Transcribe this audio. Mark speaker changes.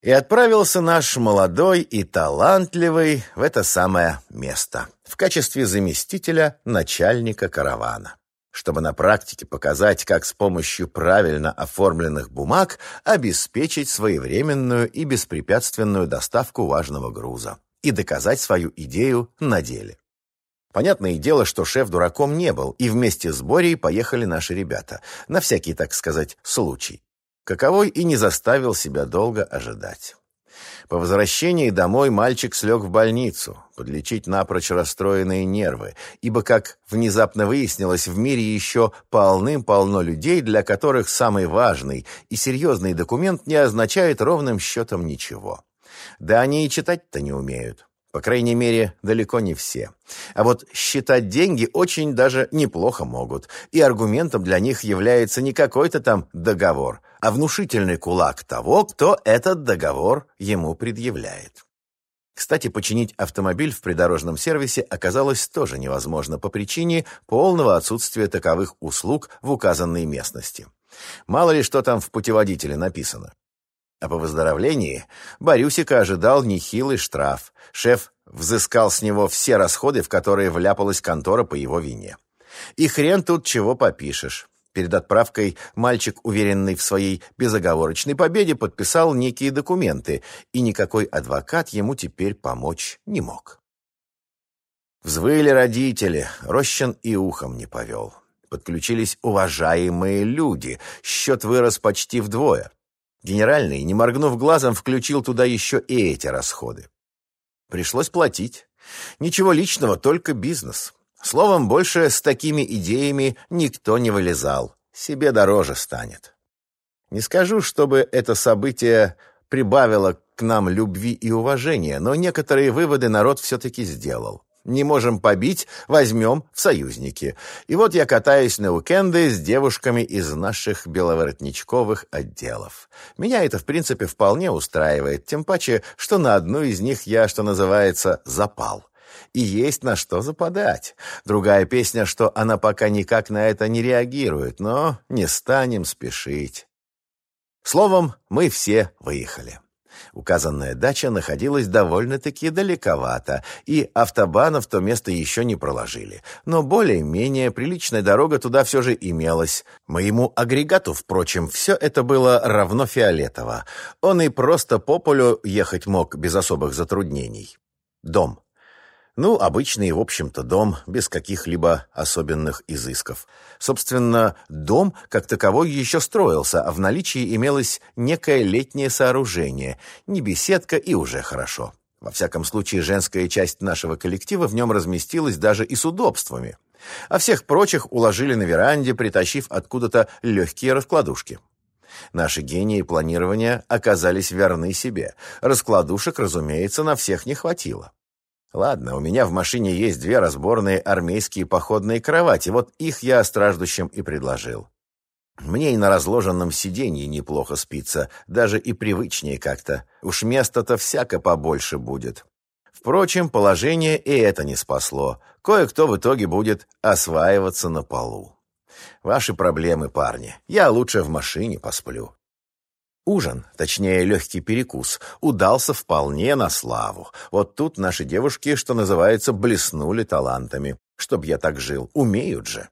Speaker 1: И отправился наш молодой и талантливый в это самое место в качестве заместителя начальника каравана, чтобы на практике показать, как с помощью правильно оформленных бумаг обеспечить своевременную и беспрепятственную доставку важного груза и доказать свою идею на деле. Понятное дело, что шеф дураком не был, и вместе с Борей поехали наши ребята, на всякий, так сказать, случай каковой и не заставил себя долго ожидать. По возвращении домой мальчик слег в больницу, подлечить напрочь расстроенные нервы, ибо, как внезапно выяснилось, в мире еще полным-полно людей, для которых самый важный и серьезный документ не означает ровным счетом ничего. Да они и читать-то не умеют. По крайней мере, далеко не все. А вот считать деньги очень даже неплохо могут. И аргументом для них является не какой-то там договор, а внушительный кулак того, кто этот договор ему предъявляет. Кстати, починить автомобиль в придорожном сервисе оказалось тоже невозможно по причине полного отсутствия таковых услуг в указанной местности. Мало ли что там в путеводителе написано. А по выздоровлении Борюсика ожидал нехилый штраф. Шеф взыскал с него все расходы, в которые вляпалась контора по его вине. И хрен тут чего попишешь. Перед отправкой мальчик, уверенный в своей безоговорочной победе, подписал некие документы, и никакой адвокат ему теперь помочь не мог. Взвыли родители, Рощин и ухом не повел. Подключились уважаемые люди, счет вырос почти вдвое. Генеральный, не моргнув глазом, включил туда еще и эти расходы. Пришлось платить. Ничего личного, только бизнес. Словом, больше с такими идеями никто не вылезал. Себе дороже станет. Не скажу, чтобы это событие прибавило к нам любви и уважения, но некоторые выводы народ все-таки сделал. Не можем побить, возьмем в союзники. И вот я катаюсь на уикенды с девушками из наших беловоротничковых отделов. Меня это, в принципе, вполне устраивает, тем паче, что на одну из них я, что называется, запал. И есть на что западать. Другая песня, что она пока никак на это не реагирует, но не станем спешить. Словом, мы все выехали. Указанная дача находилась довольно-таки далековато, и автобана в то место еще не проложили. Но более-менее приличная дорога туда все же имелась. Моему агрегату, впрочем, все это было равно фиолетово. Он и просто по полю ехать мог без особых затруднений. Дом. Ну, обычный, в общем-то, дом, без каких-либо особенных изысков. Собственно, дом как таковой еще строился, а в наличии имелось некое летнее сооружение, не беседка и уже хорошо. Во всяком случае, женская часть нашего коллектива в нем разместилась даже и с удобствами. А всех прочих уложили на веранде, притащив откуда-то легкие раскладушки. Наши гении планирования оказались верны себе. Раскладушек, разумеется, на всех не хватило. Ладно, у меня в машине есть две разборные армейские походные кровати, вот их я страждущим и предложил. Мне и на разложенном сиденье неплохо спится, даже и привычнее как-то. Уж места-то всяко побольше будет. Впрочем, положение и это не спасло. Кое-кто в итоге будет осваиваться на полу. Ваши проблемы, парни. Я лучше в машине посплю. Ужин, точнее легкий перекус, удался вполне на славу. Вот тут наши девушки, что называется, блеснули талантами. Чтоб я так жил, умеют же.